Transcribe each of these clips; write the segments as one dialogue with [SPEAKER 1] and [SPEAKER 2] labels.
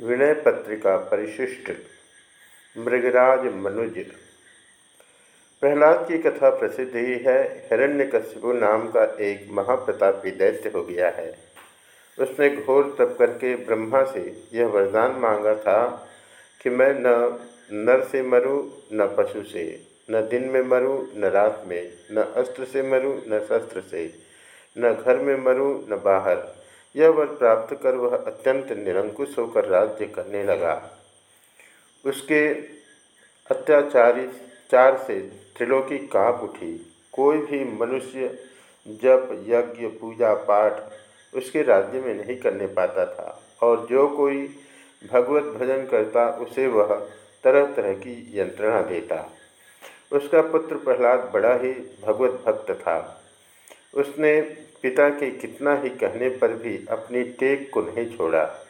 [SPEAKER 1] विनय पत्रिका परिशिष्ट, मृगराज मनुज। प्रहलाद की कथा प्रसिद्ध ही है। हिरण्यकशिपु नाम का एक महाप्रतापी दैत्य हो गया है। उसने घोर तप करके ब्रह्मा से यह वरदान मांगा था कि मैं न नर से मरूं, न पशु से, न दिन में मरूं, न रात में, न अस्त्र से मरूं, न शस्त्र से, न घर में मरूं, न बाहर यह वर प्राप्त कर वह अत्यंत निरंकुश होकर राज्य करने लगा। उसके अत्याचारी चार से त्रिलोकी काँप उठी। कोई भी मनुष्य जप, यज्ञ, पूजा, पाठ उसके राज्य में नहीं करने पाता था और जो कोई भगवत भजन करता उसे वह तरह तरह की यंत्रणा देता। उसका पुत्र प्रहलाद बड़ा ही भगवत भक्त था। उसने पिता के कितना ही कहने पर भी अपनी टेक को नहीं छोड़ा।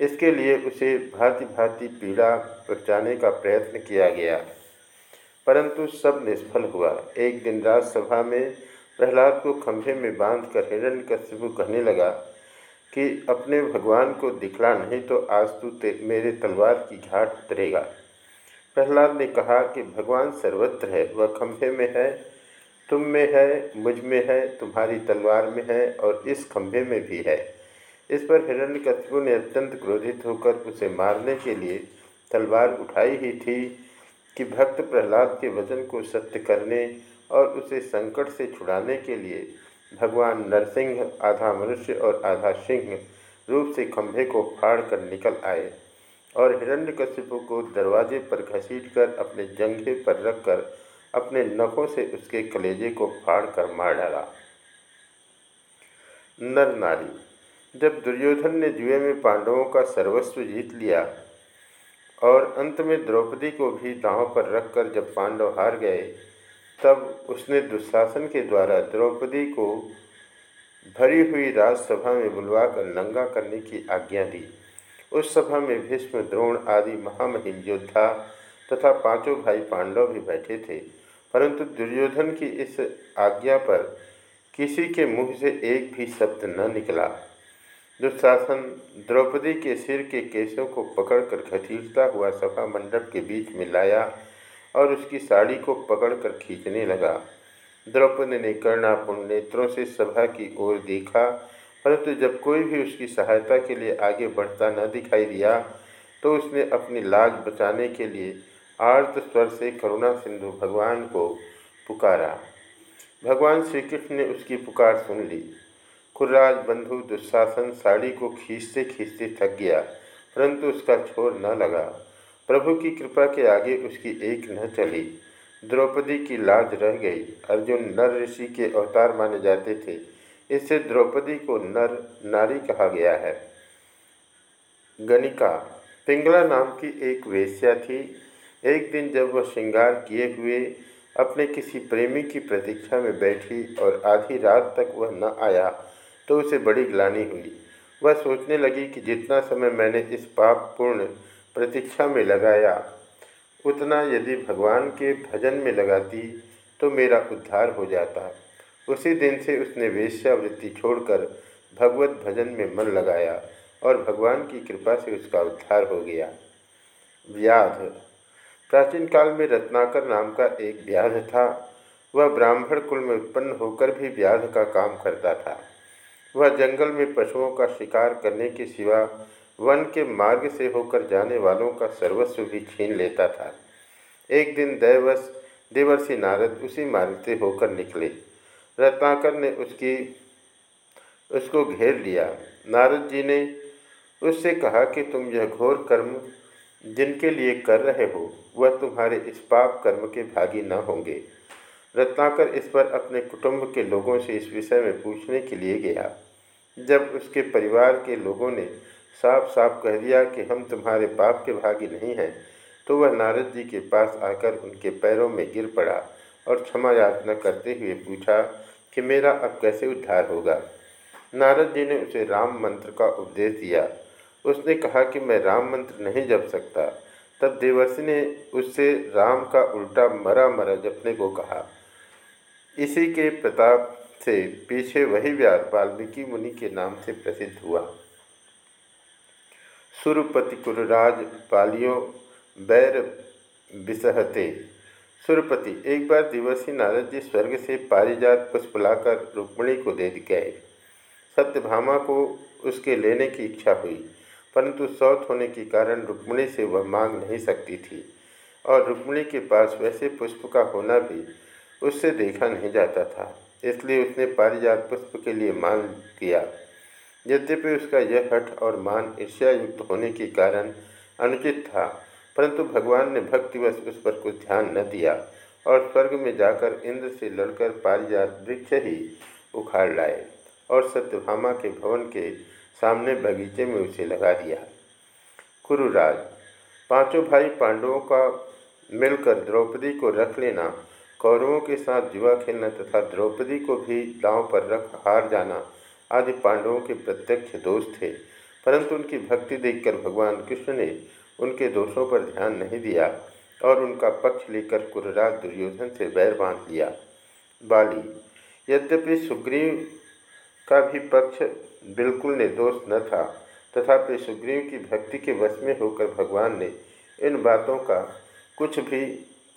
[SPEAKER 1] इसके लिए उसे भांति भांति पीड़ा पहुँचाने का प्रयत्न किया गया। परंतु सब निष्फल हुआ। एक दिन राज्यसभा में प्रहलाद को खंभे में बांधकर हिरण कश्यपु कहने लगा कि, अपने भगवान को दिखला नहीं तो आज तू, मेरे तलवार की घाट उतरेगा। प्रहलाद ने कहा कि, भगवान सर्वत्र है, वह खंभे में है तुम में है, मुझमें है, तुम्हारी तलवार में है और इस खंभे में भी है। इस पर हिरण्यकशिपु ने अत्यंत क्रोधित होकर उसे मारने के लिए तलवार उठाई ही थी कि भक्त प्रहलाद के वचन को सत्य करने और उसे संकट से छुड़ाने के लिए भगवान नरसिंह, आधा मनुष्य और आधा सिंह रूप से खंभे को फाड़ कर निकल आए और हिरण्यकशिपु को दरवाजे पर घसीट कर अपने जंघे पर रखकर अपने नखों से उसके कलेजे को फाड़ कर मार डाला। नर नारी, जब दुर्योधन ने जुए में पांडवों का सर्वस्व जीत लिया और अंत में द्रौपदी को भी दांव पर रखकर जब पांडव हार गए, तब उसने दुशासन के द्वारा द्रौपदी को भरी हुई राजसभा में बुलवाकर नंगा करने की आज्ञा दी। उस सभा में भीष्म, द्रोण आदि महामहिम योद्धा तथा पाँचों भाई पांडव भी बैठे थे। परंतु दुर्योधन की इस आज्ञा पर किसी के मुँह से एक भी शब्द न निकला। दुशासन द्रौपदी के सिर के केसों को पकड़कर घसीटता हुआ सभा मंडप के बीच में लाया और उसकी साड़ी को पकड़कर खींचने लगा। द्रौपदी ने कर्णापुण नेत्रों से सभा की ओर देखा, परंतु जब कोई भी उसकी सहायता के लिए आगे बढ़ता न दिखाई दिया तो उसने अपनी लाज बचाने के लिए आर्त स्वर से करुणा सिंधु भगवान को पुकारा। भगवान श्री कृष्ण ने उसकी पुकार सुन ली। खुर्राज बंधु दुशासन साड़ी को खींचते खींचते थक गया, परंतु उसका छोर न लगा। प्रभु की कृपा के आगे उसकी एक न चली। द्रौपदी की लाज रह गई। अर्जुन नर ऋषि के अवतार माने जाते थे। इससे द्रौपदी को नर नारी कहा गया है। गणिका, पिंगला नाम की एक वेश्या थी। एक दिन जब वह श्रृंगार किए हुए अपने किसी प्रेमी की प्रतीक्षा में बैठी और आधी रात तक वह न आया तो उसे बड़ी ग्लानी हुई। वह सोचने लगी कि जितना समय मैंने इस पाप पूर्ण प्रतीक्षा में लगाया, उतना यदि भगवान के भजन में लगाती तो मेरा उद्धार हो जाता। उसी दिन से उसने वेश्यावृत्ति छोड़कर भगवत भजन में मन लगाया और भगवान की कृपा से उसका उद्धार हो गया। व्याध प्राचीन काल में रत्नाकर नाम का एक व्याध था। वह ब्राह्मण कुल में उत्पन्न होकर भी व्याध का काम करता था। वह जंगल में पशुओं का शिकार करने के सिवा वन के मार्ग से होकर जाने वालों का सर्वस्व भी छीन लेता था। एक दिन दैवश देवर्षि नारद उसी मार्ग से होकर निकले। रत्नाकर ने उसकी, उसको घेर लिया। नारद जी ने उससे कहा कि तुम यह घोर कर्म जिनके लिए कर रहे हो, वह तुम्हारे इस पाप कर्म के भागी न होंगे। रत्नाकर इस पर अपने कुटुंब के लोगों से इस विषय में पूछने के लिए गया। जब उसके परिवार के लोगों ने साफ़ साफ़ कह दिया कि हम तुम्हारे पाप के भागी नहीं हैं तो वह नारद जी के पास आकर उनके पैरों में गिर पड़ा और क्षमा याचना करते हुए पूछा कि मेरा अब कैसे उद्धार होगा। नारद जी ने उसे राम मंत्र का उपदेश दिया। उसने कहा कि मैं राम मंत्र नहीं जप सकता। तब देवर्षि ने उससे राम का उल्टा मरा मरा जपने को कहा। इसी के प्रताप से पीछे वही व्यास वाल्मीकि मुनि के नाम से प्रसिद्ध हुआ। सुरपति कुरराज पालियों बैर बिसहते। सुरपति एक बार दिवसी नारद जी स्वर्ग से पारिजात पुष्प लाकर रुक्मणी को दे गए। सत्यभामा को उसके लेने की इच्छा हुई। परंतु सौत होने के कारण रुक्मणी से वह मांग नहीं सकती थी। और रुक्मणी के पास वैसे पुष्प का होना भी उससे देखा नहीं जाता था, इसलिए उसने पारिजात पुष्प के लिए मांग किया। यद्यपि उसका यह हठ और मान ईर्ष्यायुक्त होने के कारण अनुचित था, परंतु भगवान ने भक्तिवश उस पर कुछ ध्यान न दिया और स्वर्ग में जाकर इंद्र से लड़कर पारिजात वृक्ष ही उखाड़ लाए और सत्यभामा के भवन के सामने बगीचे में उसे लगा दिया। कुरुराज, पाँचों भाई पांडवों का मिलकर द्रौपदी को रख लेना, कौरवों के साथ जुआ खेलना तथा द्रौपदी को भी दांव पर रख हार जाना आदि पांडवों के प्रत्यक्ष दोष थे। परंतु उनकी भक्ति देखकर भगवान कृष्ण ने उनके दोषों पर ध्यान नहीं दिया और उनका पक्ष लेकर कुरराज दुर्योधन से बैर बाँध लिया। बाली, यद्यपि सुग्रीव का भी पक्ष बिल्कुल निर्दोष न था, तथापि सुग्रीव की भक्ति के वश में होकर भगवान ने इन बातों का कुछ भी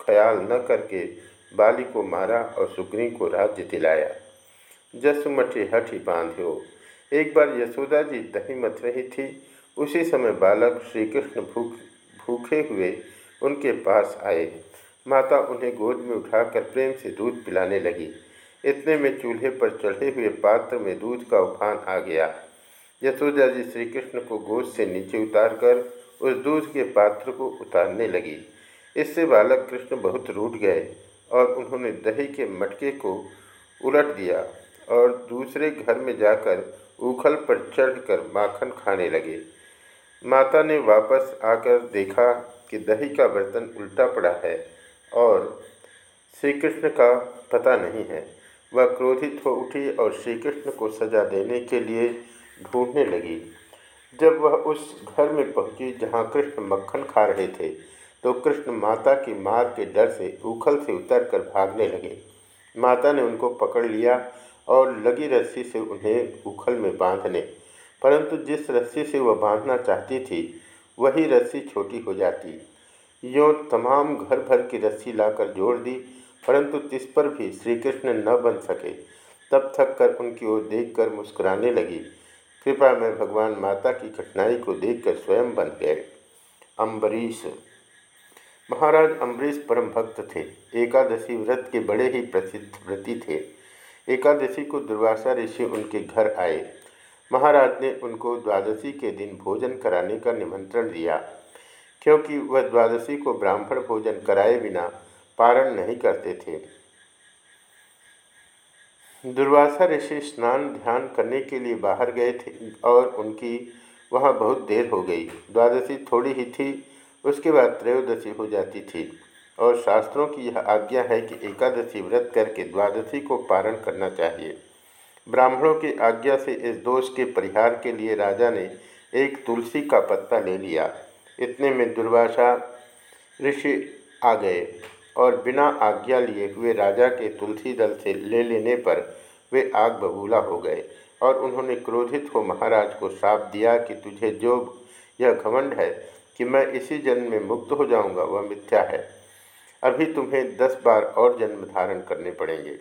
[SPEAKER 1] ख्याल न करके बाली को मारा और सुग्रीव को राज्य दिलाया। जसुमठी हठी बांध्यो। एक बार यशोदा जी दही मथ रही थी। उसी समय बालक श्री कृष्ण भूख, भूखे हुए उनके पास आए। माता उन्हें गोद में उठाकर प्रेम से दूध पिलाने लगी। इतने में चूल्हे पर चढ़े हुए पात्र में दूध का उफान आ गया। यशोदा जी श्री कृष्ण को गोद से नीचे उतारकर उस दूध के पात्र को उतारने लगी। इससे बालक कृष्ण बहुत रूठ गए और उन्होंने दही के मटके को उलट दिया और दूसरे घर में जाकर उखल पर चढ़कर माखन खाने लगे। माता ने वापस आकर देखा कि दही का बर्तन उल्टा पड़ा है और श्री कृष्ण का पता नहीं है। वह क्रोधित हो उठी और श्री कृष्ण को सजा देने के लिए ढूँढने लगी। जब वह उस घर में पहुँची जहाँ कृष्ण मक्खन खा रहे थे तो कृष्ण माता की मार के डर से उखल से उतरकर भागने लगे। माता ने उनको पकड़ लिया और लगी रस्सी से उन्हें उखल में बांधने। परंतु जिस रस्सी से वह बांधना चाहती थी, वही रस्सी छोटी हो जाती। यों तमाम घर भर की रस्सी लाकर जोड़ दी परंतु तिस पर भी श्री कृष्ण न बन सके। तब थक कर उनकी ओर देखकर मुस्कुराने लगी। कृपा में भगवान माता की कठिनाई को देखकर स्वयं बन गए। अम्बरीश। महाराज अम्बरीश परम भक्त थे। एकादशी व्रत के बड़े ही प्रसिद्ध व्रती थे। एकादशी को दुर्वासा ऋषि उनके घर आए। महाराज ने उनको द्वादशी के दिन भोजन कराने का निमंत्रण दिया। क्योंकि वह द्वादशी को ब्राह्मण भोजन कराए बिना पारण नहीं करते थे। दुर्वासा ऋषि स्नान ध्यान करने के लिए बाहर गए थे और उनकी वहाँ बहुत देर हो गई। द्वादशी थोड़ी ही थी, उसके बाद त्रयोदशी हो जाती थी और शास्त्रों की यह आज्ञा है कि एकादशी व्रत करके द्वादशी को पारण करना चाहिए। ब्राह्मणों की आज्ञा से इस दोष के परिहार के लिए राजा ने एक तुलसी का पत्ता ले लिया। इतने में दुर्वासा ऋषि आ गए। और बिना आज्ञा लिए हुए राजा के तुलसी दल से ले लेने पर वे आग बबूला हो गए और उन्होंने क्रोधित हो महाराज को श्राप दिया कि तुझे जो यह घमंड है कि मैं इसी जन्म में मुक्त हो जाऊँगा, वह मिथ्या है। अभी तुम्हें दस बार और जन्म धारण करने पड़ेंगे।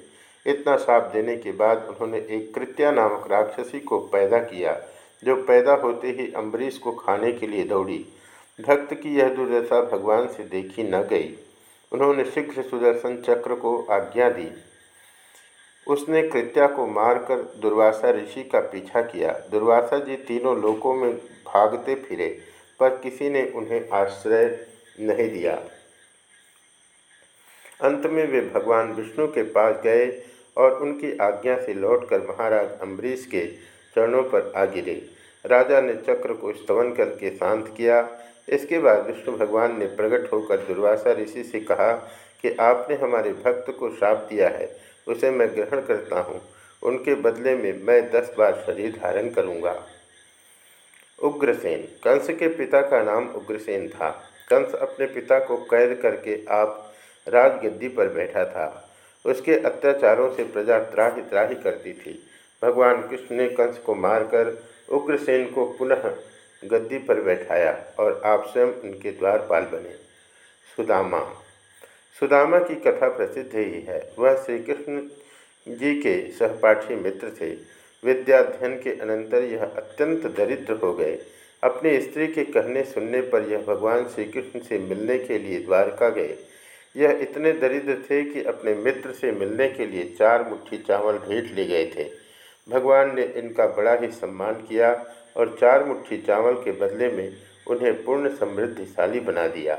[SPEAKER 1] इतना साप देने के बाद उन्होंने एक कृत्या नामक राक्षसी को पैदा किया, जो पैदा होते ही अम्बरीश को खाने के लिए दौड़ी। भक्त की यह दुर्दशा भगवान से देखी न गई। उन्होंने शीघ्र सुदर्शन चक्र को आज्ञा दी। उसने कृत्या को मारकर दुर्वासा ऋषि का पीछा किया। दुर्वासा जी तीनों लोकों में भागते फिरे, पर किसी ने उन्हें आश्रय नहीं दिया। अंत में वे भगवान विष्णु के पास गए और उनकी आज्ञा से लौटकर महाराज अम्बरीश के चरणों पर आ गिरे। राजा ने चक्र को स्तवन करके शांत किया। इसके बाद विष्णु भगवान ने प्रकट होकर दुर्वासा ऋषि से कहा कि आपने हमारे भक्त को श्राप दिया है, उसे मैं ग्रहण करता हूँ। उनके बदले में मैं दस बार शरीर धारण करूँगा। उग्रसेन, कंस के पिता का नाम उग्रसेन था। कंस अपने पिता को कैद करके आप राजगद्दी पर बैठा था। उसके अत्याचारों से प्रजा त्राही त्राही करती थी। भगवान कृष्ण ने कंस को मारकर उग्रसेन को पुनः गद्दी पर बैठाया और आप स्वयं उनके द्वारपाल बने। सुदामा। सुदामा की कथा प्रसिद्ध ही है। वह श्री कृष्ण जी के सहपाठी मित्र थे। विद्याध्ययन के अनंतर यह अत्यंत दरिद्र हो गए। अपनी स्त्री के कहने सुनने पर यह भगवान श्री कृष्ण से मिलने के लिए द्वारका गए। यह इतने दरिद्र थे कि अपने मित्र से मिलने के लिए चार मुट्ठी चावल भेंट ले गए थे। भगवान ने इनका बड़ा ही सम्मान किया और चार मुट्ठी चावल के बदले में उन्हें पूर्ण समृद्धिशाली बना दिया।